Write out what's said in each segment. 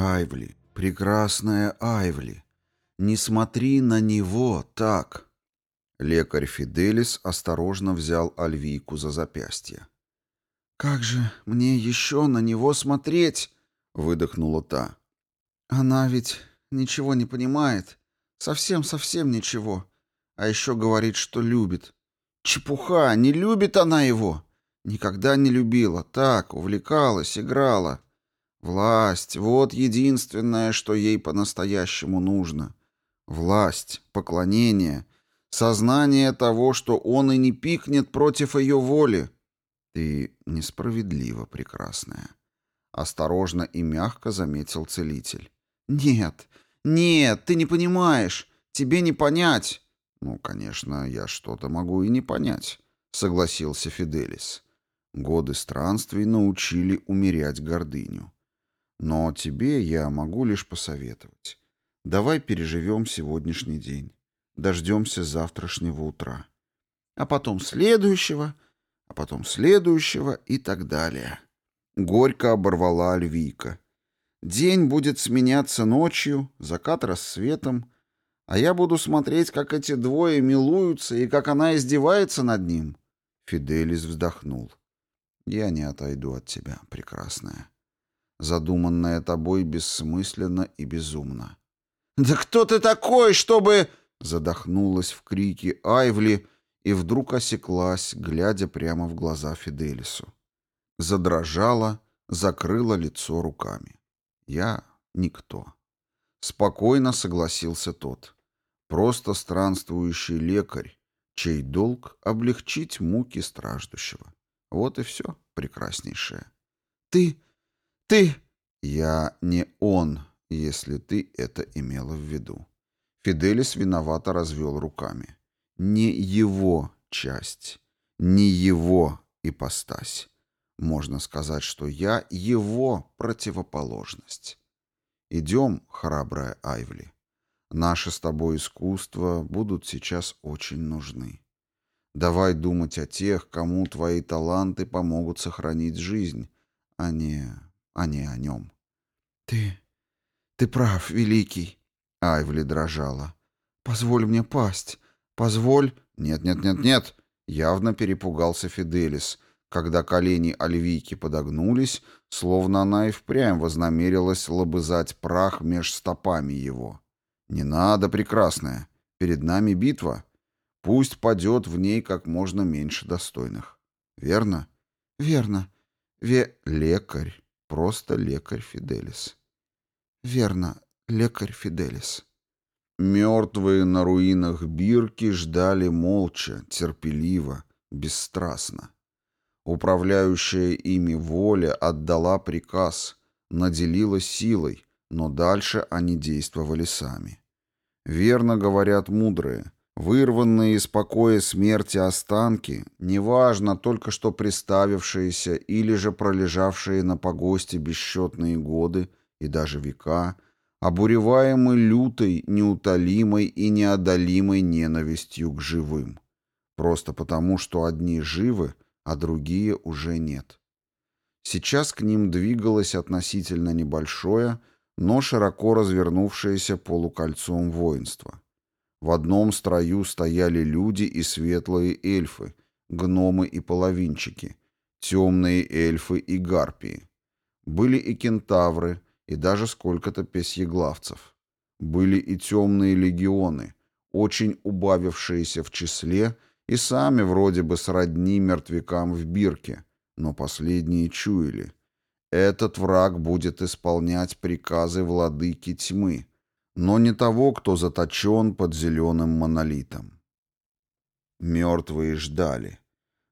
Айвли, прекрасная Айвли, не смотри на него так. Лекарь Фиделис осторожно взял Альвийку за запястье. «Как же мне еще на него смотреть?» — выдохнула та. «Она ведь ничего не понимает. Совсем-совсем ничего. А еще говорит, что любит. Чепуха, не любит она его. Никогда не любила. Так, увлекалась, играла. Власть — вот единственное, что ей по-настоящему нужно. Власть, поклонение, сознание того, что он и не пикнет против ее воли. Ты несправедливо прекрасная. Осторожно и мягко заметил целитель. Нет, нет, ты не понимаешь. Тебе не понять. Ну, конечно, я что-то могу и не понять, согласился Фиделис. Годы странствий научили умерять гордыню. Но тебе я могу лишь посоветовать. Давай переживем сегодняшний день. Дождемся завтрашнего утра. А потом следующего, а потом следующего и так далее. Горько оборвала Альвийка. День будет сменяться ночью, закат рассветом, а я буду смотреть, как эти двое милуются и как она издевается над ним. Фиделис вздохнул. Я не отойду от тебя, прекрасная. Задуманное тобой бессмысленно и безумно. «Да кто ты такой, чтобы...» Задохнулась в крике Айвли и вдруг осеклась, глядя прямо в глаза Фиделису. Задрожала, закрыла лицо руками. «Я никто». Спокойно согласился тот. Просто странствующий лекарь, чей долг — облегчить муки страждущего. Вот и все, прекраснейшее. «Ты... ты...» «Я не он, если ты это имела в виду». Фиделис виновато развел руками. «Не его часть, не его ипостась. Можно сказать, что я его противоположность. Идем, храбрая Айвли. Наши с тобой искусства будут сейчас очень нужны. Давай думать о тех, кому твои таланты помогут сохранить жизнь, а не, а не о нем. Ты, ты прав, великий. Айвли дрожала. Позволь мне пасть. Позволь... Нет, нет, нет, нет. Явно перепугался Фиделис, когда колени Альвийки подогнулись, словно она и впрямь вознамерилась лобызать прах меж стопами его. «Не надо, прекрасная. Перед нами битва». Пусть падет в ней как можно меньше достойных. Верно? Верно. Ве... Лекарь. Просто лекарь Фиделис. Верно, лекарь Фиделис. Мертвые на руинах Бирки ждали молча, терпеливо, бесстрастно. Управляющая ими воля отдала приказ, наделила силой, но дальше они действовали сами. Верно говорят мудрые — Вырванные из покоя смерти останки, неважно, только что приставившиеся или же пролежавшие на погосте бесчетные годы и даже века, обуреваемы лютой, неутолимой и неодолимой ненавистью к живым. Просто потому, что одни живы, а другие уже нет. Сейчас к ним двигалось относительно небольшое, но широко развернувшееся полукольцом воинство. В одном строю стояли люди и светлые эльфы, гномы и половинчики, темные эльфы и гарпии. Были и кентавры, и даже сколько-то песьеглавцев. Были и темные легионы, очень убавившиеся в числе и сами вроде бы сродни мертвякам в бирке, но последние чуяли. Этот враг будет исполнять приказы владыки тьмы, но не того, кто заточен под зеленым монолитом. Мертвые ждали.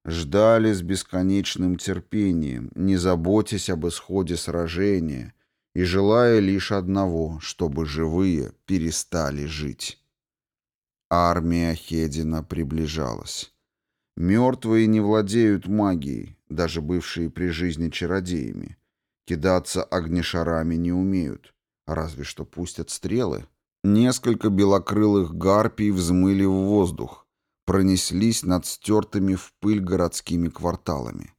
Ждали с бесконечным терпением, не заботясь об исходе сражения и желая лишь одного, чтобы живые перестали жить. Армия Хедина приближалась. Мертвые не владеют магией, даже бывшие при жизни чародеями. Кидаться огнешарами не умеют. Разве что пустят стрелы. Несколько белокрылых гарпий взмыли в воздух, пронеслись над стертыми в пыль городскими кварталами.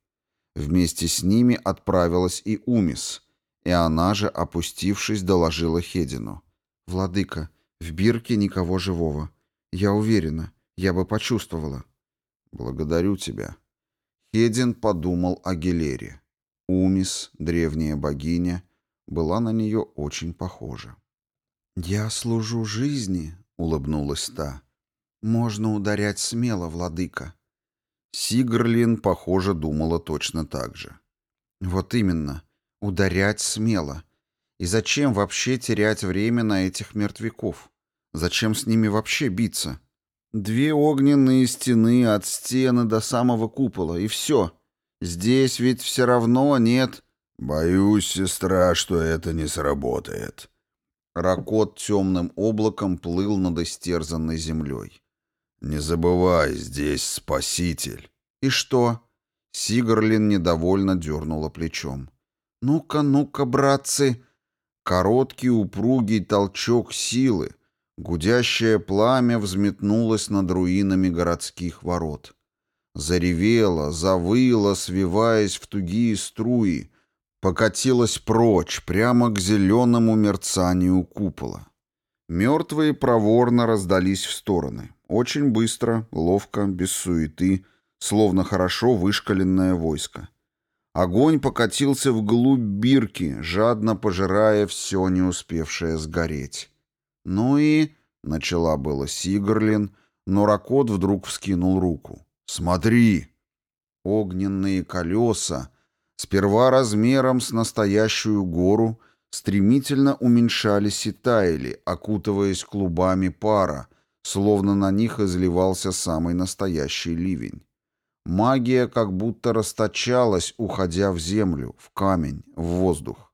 Вместе с ними отправилась и Умис. И она же, опустившись, доложила Хедину. «Владыка, в бирке никого живого. Я уверена, я бы почувствовала». «Благодарю тебя». Хедин подумал о Гелере. Умис, древняя богиня, была на нее очень похожа. «Я служу жизни», — улыбнулась та. «Можно ударять смело, владыка». Сигрлин, похоже, думала точно так же. «Вот именно. Ударять смело. И зачем вообще терять время на этих мертвяков? Зачем с ними вообще биться? Две огненные стены от стены до самого купола, и все. Здесь ведь все равно нет...» «Боюсь, сестра, что это не сработает». Ракот темным облаком плыл над истерзанной землей. «Не забывай, здесь спаситель». «И что?» Сигарлин недовольно дернула плечом. «Ну-ка, ну-ка, братцы!» Короткий упругий толчок силы. Гудящее пламя взметнулось над руинами городских ворот. Заревело, завыло, свиваясь в тугие струи, покатилось прочь, прямо к зеленому мерцанию купола. Мертвые проворно раздались в стороны. Очень быстро, ловко, без суеты, словно хорошо вышкаленное войско. Огонь покатился вглубь бирки, жадно пожирая все не успевшее сгореть. «Ну и...» — начала было Сигрлин, но Ракот вдруг вскинул руку. «Смотри!» Огненные колеса, сперва размером с настоящую гору, стремительно уменьшались и таяли, окутываясь клубами пара, словно на них изливался самый настоящий ливень. Магия как будто расточалась, уходя в землю, в камень, в воздух.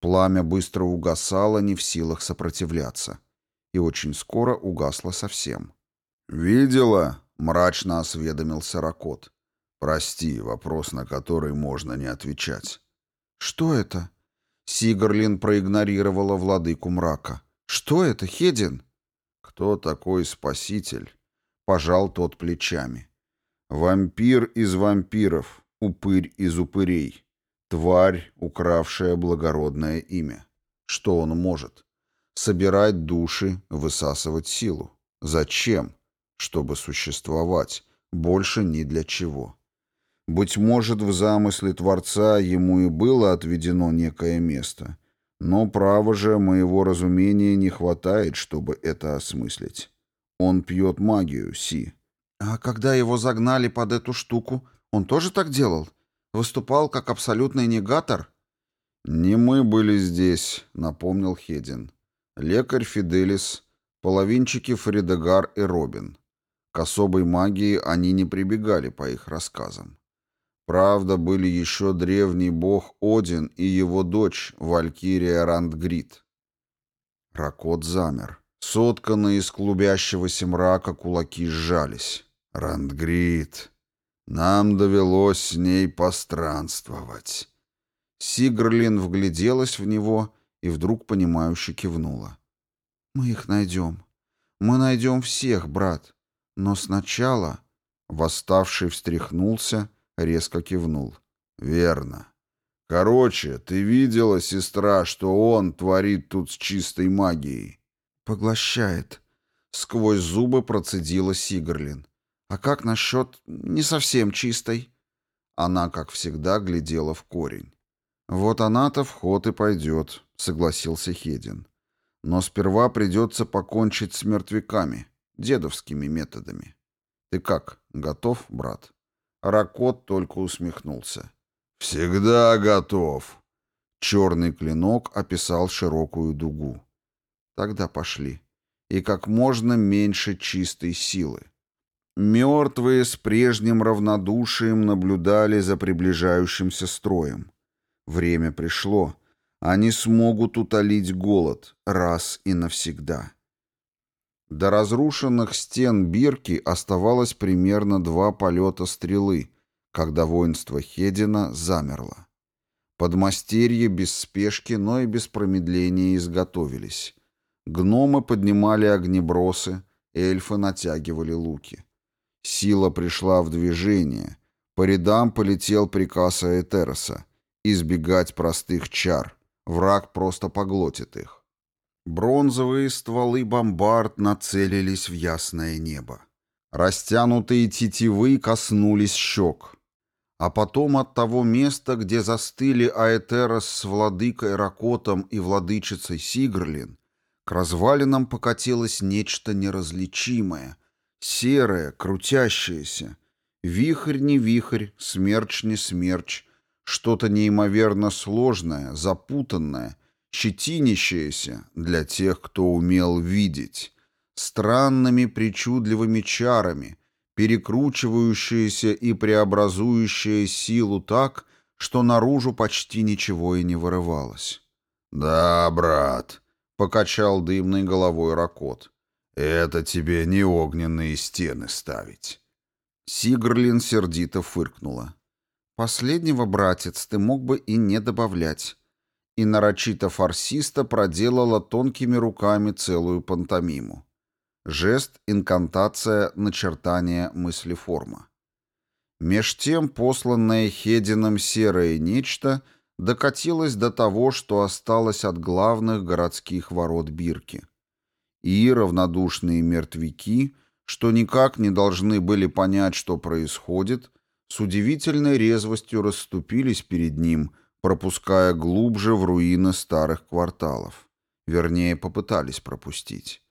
Пламя быстро угасало, не в силах сопротивляться. И очень скоро угасло совсем. «Видела?» — мрачно осведомился Ракот. «Прости, вопрос, на который можно не отвечать». «Что это?» Сигарлин проигнорировала владыку мрака. «Что это, Хедин?» «Кто такой спаситель?» Пожал тот плечами. «Вампир из вампиров, упырь из упырей, тварь, укравшая благородное имя. Что он может? Собирать души, высасывать силу. Зачем? Чтобы существовать. Больше ни для чего. Быть может, в замысле Творца ему и было отведено некое место, но право же моего разумения не хватает, чтобы это осмыслить. Он пьет магию, Си. А когда его загнали под эту штуку, он тоже так делал? Выступал как абсолютный негатор? «Не мы были здесь», — напомнил Хедин. «Лекарь Фиделис, половинчики Фридегар и Робин. К особой магии они не прибегали по их рассказам. Правда, были еще древний бог Один и его дочь, Валькирия Рандгрид. Ракот замер. Сотканные из клубящегося мрака кулаки сжались. Рандгрид. Нам довелось с ней постранствовать. Сигрлин вгляделась в него и вдруг понимающе кивнула. «Мы их найдем. Мы найдем всех, брат. Но сначала...» Восставший встряхнулся Резко кивнул. «Верно. Короче, ты видела, сестра, что он творит тут с чистой магией?» «Поглощает». Сквозь зубы процедила Сигрлин. «А как насчет не совсем чистой?» Она, как всегда, глядела в корень. «Вот она-то в ход и пойдет», — согласился Хедин. «Но сперва придется покончить с мертвяками, дедовскими методами. Ты как, готов, брат?» Ракот только усмехнулся. «Всегда готов!» Черный клинок описал широкую дугу. Тогда пошли. И как можно меньше чистой силы. Мертвые с прежним равнодушием наблюдали за приближающимся строем. Время пришло. Они смогут утолить голод раз и навсегда. До разрушенных стен Бирки оставалось примерно два полета стрелы, когда воинство Хедина замерло. Подмастерье без спешки, но и без промедления изготовились. Гномы поднимали огнебросы, эльфы натягивали луки. Сила пришла в движение. По рядам полетел приказ Аэтероса — избегать простых чар, Враг просто поглотит их. Бронзовые стволы бомбард нацелились в ясное небо. Растянутые тетивы коснулись щек. А потом от того места, где застыли Аэтерос с владыкой Ракотом и владычицей Сигрлин, к развалинам покатилось нечто неразличимое, серое, крутящееся. Вихрь не вихрь, смерч не смерч, что-то неимоверно сложное, запутанное, щетинящееся для тех, кто умел видеть, странными причудливыми чарами, перекручивающееся и преобразующее силу так, что наружу почти ничего и не вырывалось. «Да, брат», — покачал дымной головой Ракот, — «это тебе не огненные стены ставить». Сигрлин сердито фыркнула. «Последнего, братец, ты мог бы и не добавлять». И нарочито фарсиста проделала тонкими руками целую пантомиму. Жест, инкантация, начертание мыслеформа. Меж тем посланное Хедином серое нечто докатилось до того, что осталось от главных городских ворот Бирки. И равнодушные мертвяки, что никак не должны были понять, что происходит, с удивительной резвостью расступились перед ним, пропуская глубже в руины старых кварталов. Вернее, попытались пропустить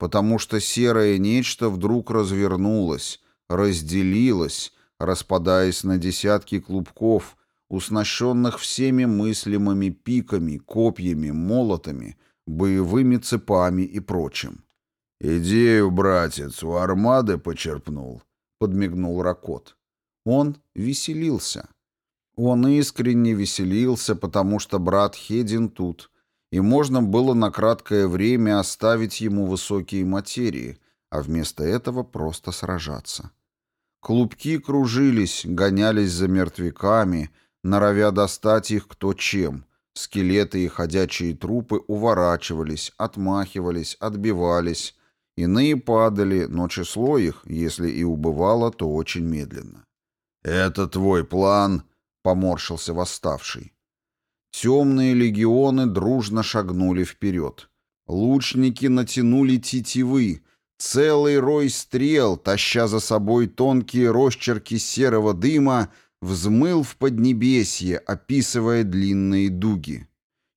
потому что серое нечто вдруг развернулось, разделилось, распадаясь на десятки клубков, уснащенных всеми мыслимыми пиками, копьями, молотами, боевыми цепами и прочим. «Идею, братец, у армады почерпнул», — подмигнул Ракот. Он веселился. Он искренне веселился, потому что брат Хедин тут, и можно было на краткое время оставить ему высокие материи, а вместо этого просто сражаться. Клубки кружились, гонялись за мертвяками, норовя достать их кто чем. Скелеты и ходячие трупы уворачивались, отмахивались, отбивались. Иные падали, но число их, если и убывало, то очень медленно. «Это твой план?» — поморщился восставший. Темные легионы дружно шагнули вперед. Лучники натянули тетивы, целый рой стрел, таща за собой тонкие росчерки серого дыма, взмыл в поднебесье, описывая длинные дуги.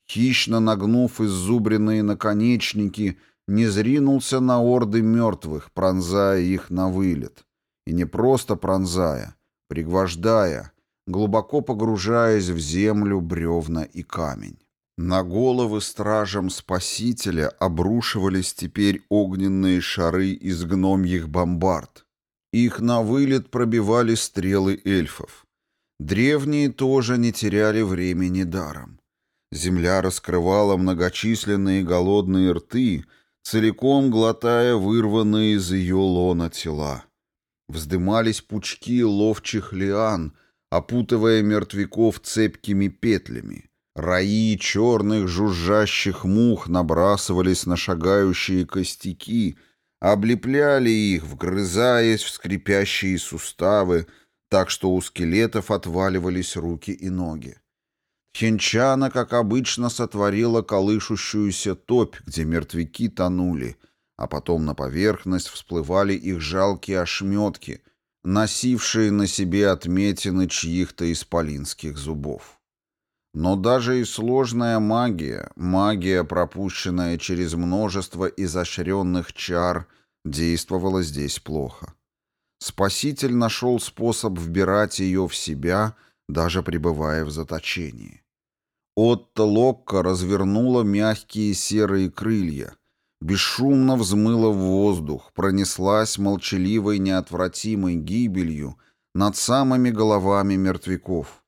Хищно нагнув иззубренные наконечники, не зринулся на орды мертвых, пронзая их на вылет. И не просто пронзая, пригвождая, глубоко погружаясь в землю, бревна и камень. На головы стражам Спасителя обрушивались теперь огненные шары из гномьих бомбард. Их на вылет пробивали стрелы эльфов. Древние тоже не теряли времени даром. Земля раскрывала многочисленные голодные рты, целиком глотая вырванные из ее лона тела. Вздымались пучки ловчих лиан, опутывая мертвяков цепкими петлями. Раи черных жужжащих мух набрасывались на шагающие костяки, облепляли их, вгрызаясь в скрипящие суставы, так что у скелетов отваливались руки и ноги. Хенчана, как обычно, сотворила колышущуюся топь, где мертвяки тонули, а потом на поверхность всплывали их жалкие ошметки — носившие на себе отметины чьих-то исполинских зубов. Но даже и сложная магия, магия, пропущенная через множество изощренных чар, действовала здесь плохо. Спаситель нашел способ вбирать ее в себя, даже пребывая в заточении. Отто Локко развернула мягкие серые крылья — бесшумно взмыла в воздух, пронеслась молчаливой неотвратимой гибелью над самыми головами мертвяков.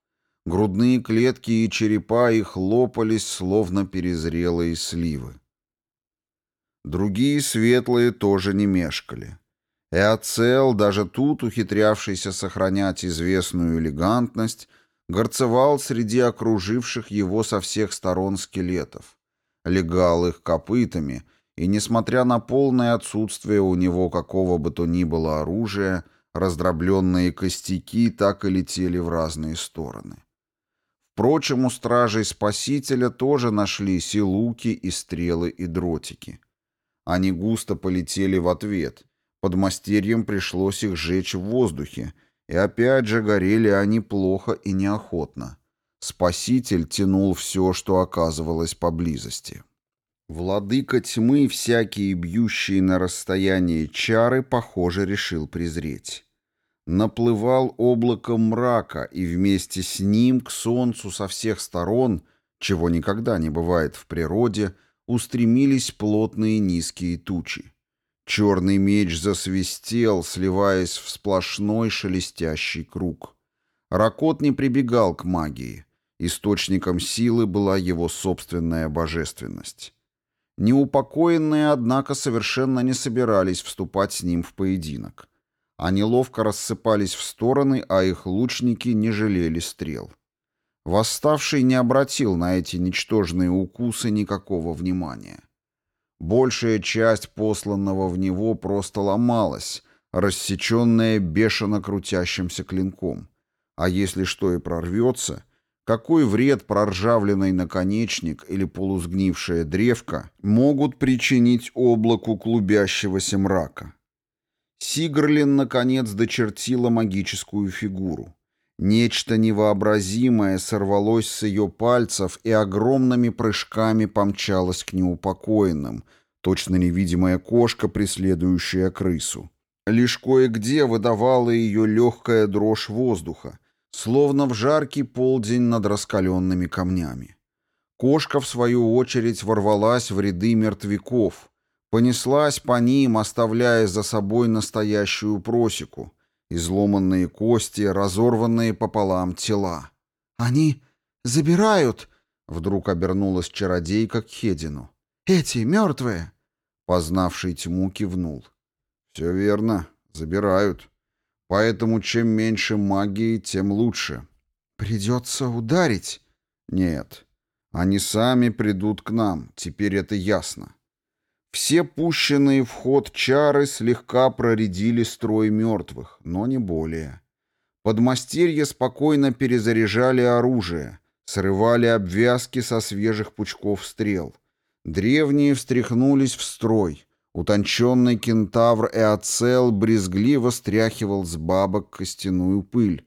Грудные клетки и черепа их лопались, словно перезрелые сливы. Другие светлые тоже не мешкали. Эоцел, даже тут ухитрявшийся сохранять известную элегантность, горцевал среди окруживших его со всех сторон скелетов, легал их копытами — и, несмотря на полное отсутствие у него какого бы то ни было оружия, раздробленные костяки так и летели в разные стороны. Впрочем, у стражей Спасителя тоже нашлись и луки, и стрелы, и дротики. Они густо полетели в ответ. Подмастерьям пришлось их сжечь в воздухе, и опять же горели они плохо и неохотно. Спаситель тянул все, что оказывалось поблизости. Владыка тьмы всякие бьющие на расстоянии чары, похоже, решил презреть. Наплывал облаком мрака, и вместе с ним к солнцу со всех сторон, чего никогда не бывает в природе, устремились плотные низкие тучи. Черный меч засвистел, сливаясь в сплошной шелестящий круг. Ракот не прибегал к магии. Источником силы была его собственная божественность. Неупокоенные, однако, совершенно не собирались вступать с ним в поединок. Они ловко рассыпались в стороны, а их лучники не жалели стрел. Восставший не обратил на эти ничтожные укусы никакого внимания. Большая часть посланного в него просто ломалась, рассеченная бешено крутящимся клинком. А если что и прорвется, какой вред проржавленный наконечник или полусгнившая древка могут причинить облаку клубящегося мрака? Сигрлин, наконец, дочертила магическую фигуру. Нечто невообразимое сорвалось с ее пальцев и огромными прыжками помчалось к неупокоенным, точно невидимая кошка, преследующая крысу. Лишь кое-где выдавала ее легкая дрожь воздуха, словно в жаркий полдень над раскаленными камнями. Кошка, в свою очередь, ворвалась в ряды мертвяков, понеслась по ним, оставляя за собой настоящую просеку, Изломанные кости, разорванные пополам тела. «Они забирают!» — вдруг обернулась чародейка к Хедину. «Эти мертвые!» Познавший тьму кивнул. «Все верно, забирают. Поэтому чем меньше магии, тем лучше». «Придется ударить?» «Нет. Они сами придут к нам, теперь это ясно. Все пущенные в ход чары слегка проредили строй мертвых, но не более. Подмастерья спокойно перезаряжали оружие, срывали обвязки со свежих пучков стрел. Древние встряхнулись в строй. Утонченный кентавр Эоцел брезгливо стряхивал с бабок костяную пыль.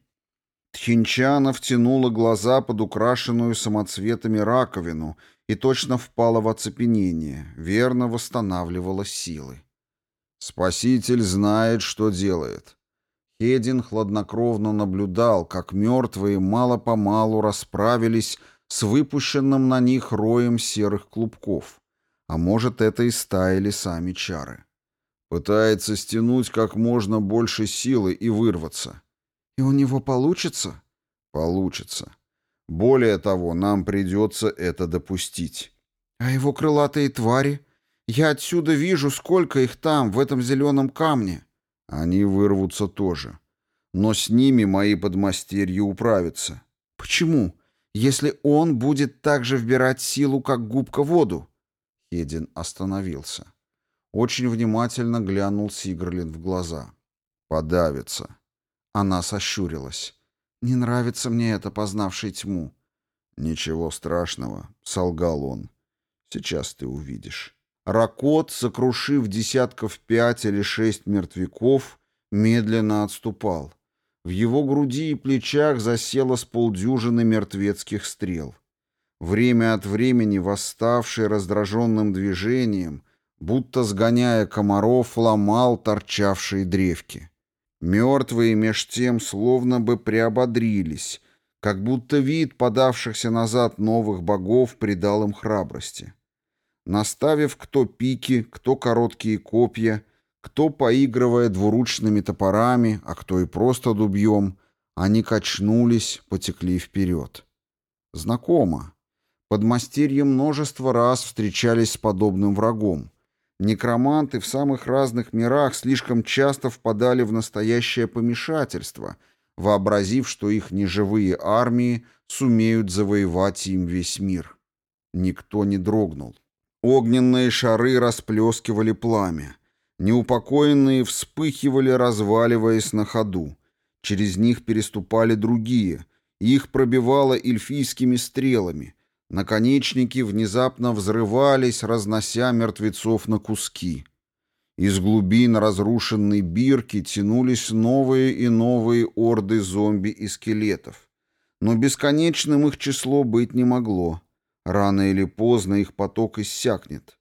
Тхинчана втянула глаза под украшенную самоцветами раковину и точно впала в оцепенение, верно восстанавливала силы. Спаситель знает, что делает. Хедин хладнокровно наблюдал, как мертвые мало-помалу расправились с выпущенным на них роем серых клубков. А может, это и стаяли сами чары. Пытается стянуть как можно больше силы и вырваться. И у него получится? Получится. Более того, нам придется это допустить. А его крылатые твари? Я отсюда вижу, сколько их там, в этом зеленом камне. Они вырвутся тоже. Но с ними мои подмастерья управятся. Почему? Если он будет так же вбирать силу, как губка воду? Хедин остановился. Очень внимательно глянул Сигрлин в глаза. Подавится. Она сощурилась. «Не нравится мне это, познавший тьму». «Ничего страшного», — солгал он. «Сейчас ты увидишь». Ракот, сокрушив десятков пять или шесть мертвяков, медленно отступал. В его груди и плечах засело с полдюжины мертвецких стрел. Время от времени восставший раздраженным движением, будто сгоняя комаров, ломал торчавшие древки. Мертвые меж тем словно бы приободрились, как будто вид подавшихся назад новых богов придал им храбрости. Наставив кто пики, кто короткие копья, кто поигрывая двуручными топорами, а кто и просто дубьем, они качнулись, потекли вперед. Знакомо. Подмастерье множество раз встречались с подобным врагом, Некроманты в самых разных мирах слишком часто впадали в настоящее помешательство, вообразив, что их неживые армии сумеют завоевать им весь мир. Никто не дрогнул. Огненные шары расплескивали пламя. Неупокоенные вспыхивали, разваливаясь на ходу. Через них переступали другие, Их пробивало эльфийскими стрелами. Наконечники внезапно взрывались, разнося мертвецов на куски. Из глубин разрушенной бирки тянулись новые и новые орды зомби и скелетов. Но бесконечным их число быть не могло. Рано или поздно их поток иссякнет.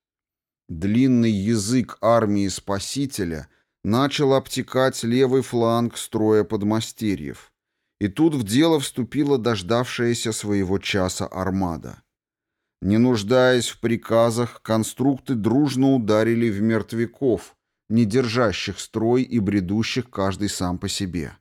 Длинный язык армии Спасителя начал обтекать левый фланг строя подмастерьев. И тут в дело вступила дождавшаяся своего часа армада. Не нуждаясь в приказах, конструкты дружно ударили в мертвяков, не держащих строй и бредущих каждый сам по себе.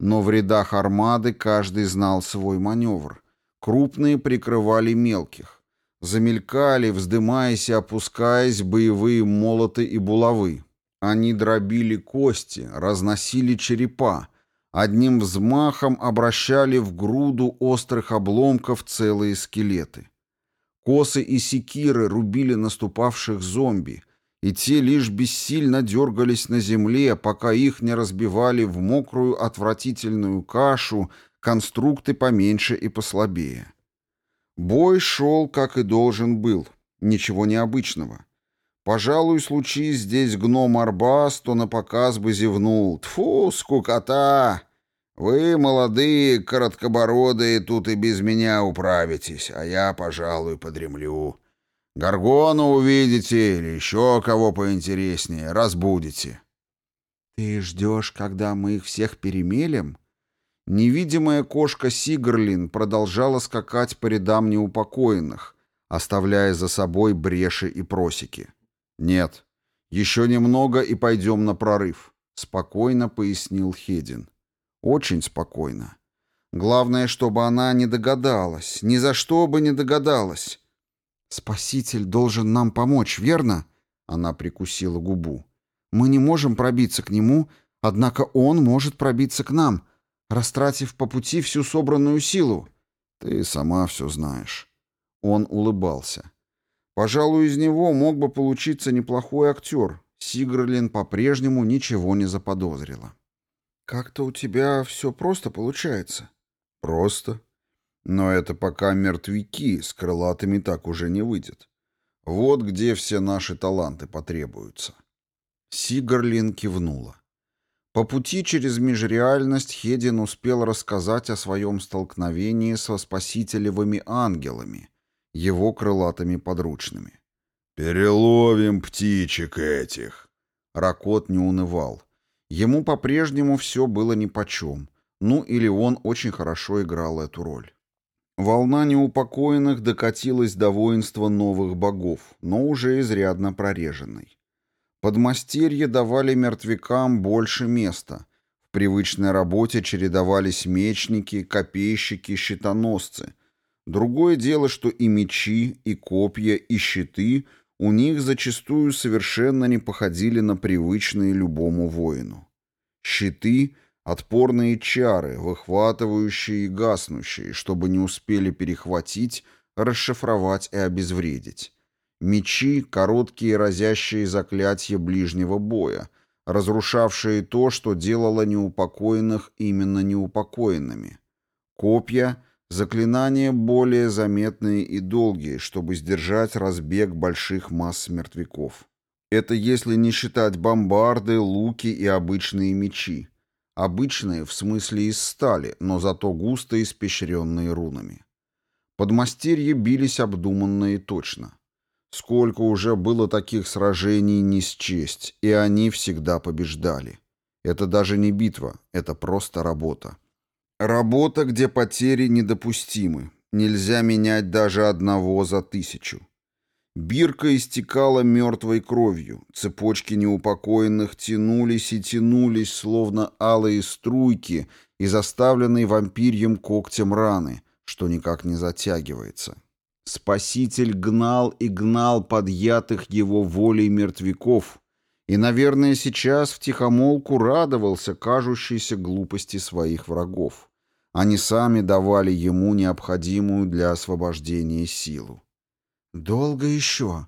Но в рядах армады каждый знал свой маневр. Крупные прикрывали мелких. Замелькали, вздымаясь и опускаясь, боевые молоты и булавы. Они дробили кости, разносили черепа, одним взмахом обращали в груду острых обломков целые скелеты. Косы и секиры рубили наступавших зомби, и те лишь бессильно дергались на земле, пока их не разбивали в мокрую отвратительную кашу конструкты поменьше и послабее. Бой шел, как и должен был, ничего необычного. Пожалуй, случись здесь гном Арбас, то на показ бы зевнул. Тфу, скукота! Вы, молодые, короткобородые, тут и без меня управитесь, а я, пожалуй, подремлю. Гаргона увидите или еще кого поинтереснее, разбудите. Ты ждешь, когда мы их всех перемелем? Невидимая кошка Сигрлин продолжала скакать по рядам неупокоенных, оставляя за собой бреши и просеки. «Нет, еще немного и пойдем на прорыв», — спокойно пояснил Хедин. «Очень спокойно. Главное, чтобы она не догадалась, ни за что бы не догадалась». «Спаситель должен нам помочь, верно?» Она прикусила губу. «Мы не можем пробиться к нему, однако он может пробиться к нам, растратив по пути всю собранную силу». «Ты сама все знаешь». Он улыбался. Пожалуй, из него мог бы получиться неплохой актер. Сигрлин по-прежнему ничего не заподозрила. «Как-то у тебя все просто получается». «Просто. Но это пока мертвяки, с крылатыми так уже не выйдет. Вот где все наши таланты потребуются». Сигрлин кивнула. По пути через межреальность Хедин успел рассказать о своем столкновении со спасителевыми ангелами — его крылатыми подручными. «Переловим птичек этих!» Ракот не унывал. Ему по-прежнему все было нипочем. Ну или он очень хорошо играл эту роль. Волна неупокоенных докатилась до воинства новых богов, но уже изрядно прореженной. Подмастерье давали мертвякам больше места. В привычной работе чередовались мечники, копейщики, щитоносцы — Другое дело, что и мечи, и копья, и щиты у них зачастую совершенно не походили на привычные любому воину. Щиты — отпорные чары, выхватывающие и гаснущие, чтобы не успели перехватить, расшифровать и обезвредить. Мечи — короткие разящие заклятия ближнего боя, разрушавшие то, что делало неупокоенных именно неупокоенными. Копья — Заклинания более заметные и долгие, чтобы сдержать разбег больших масс мертвяков. Это если не считать бомбарды, луки и обычные мечи. Обычные в смысле из стали, но зато густо испещренные рунами. Подмастерья бились обдуманно и точно. Сколько уже было таких сражений не счесть, и они всегда побеждали. Это даже не битва, это просто работа. Работа, где потери недопустимы. Нельзя менять даже одного за тысячу. Бирка истекала мертвой кровью. Цепочки неупокоенных тянулись и тянулись, словно алые струйки из оставленной вампирьем когтем раны, что никак не затягивается. Спаситель гнал и гнал подъятых его волей мертвяков, и, наверное, сейчас втихомолку радовался кажущейся глупости своих врагов. Они сами давали ему необходимую для освобождения силу. «Долго еще?»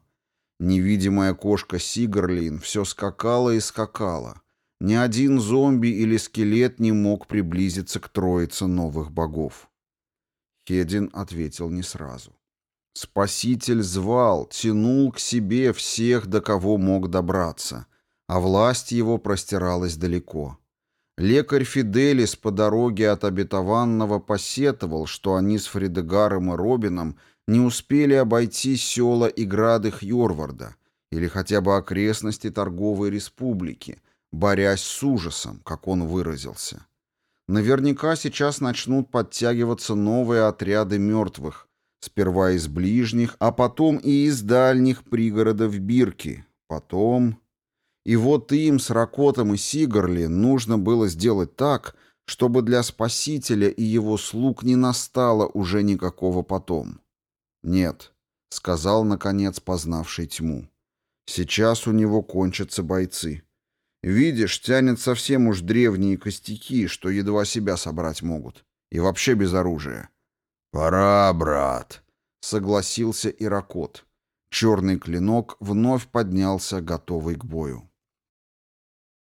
Невидимая кошка Сигарлин все скакала и скакала. ни один зомби или скелет не мог приблизиться к троице новых богов. Хедин ответил не сразу. Спаситель звал, тянул к себе всех, до кого мог добраться, а власть его простиралась далеко. Лекарь Фиделис по дороге от обетованного посетовал, что они с Фридегаром и Робином не успели обойти села и грады Хьорварда или хотя бы окрестности торговой республики, борясь с ужасом, как он выразился. Наверняка сейчас начнут подтягиваться новые отряды мертвых, сперва из ближних, а потом и из дальних пригородов Бирки, потом... И вот им с Ракотом и Сигарли нужно было сделать так, чтобы для Спасителя и его слуг не настало уже никакого потом. «Нет», — сказал, наконец, познавший тьму. «Сейчас у него кончатся бойцы. Видишь, тянет совсем уж древние костяки, что едва себя собрать могут. И вообще без оружия». «Пора, брат», — согласился Иракот. Черный клинок вновь поднялся, готовый к бою.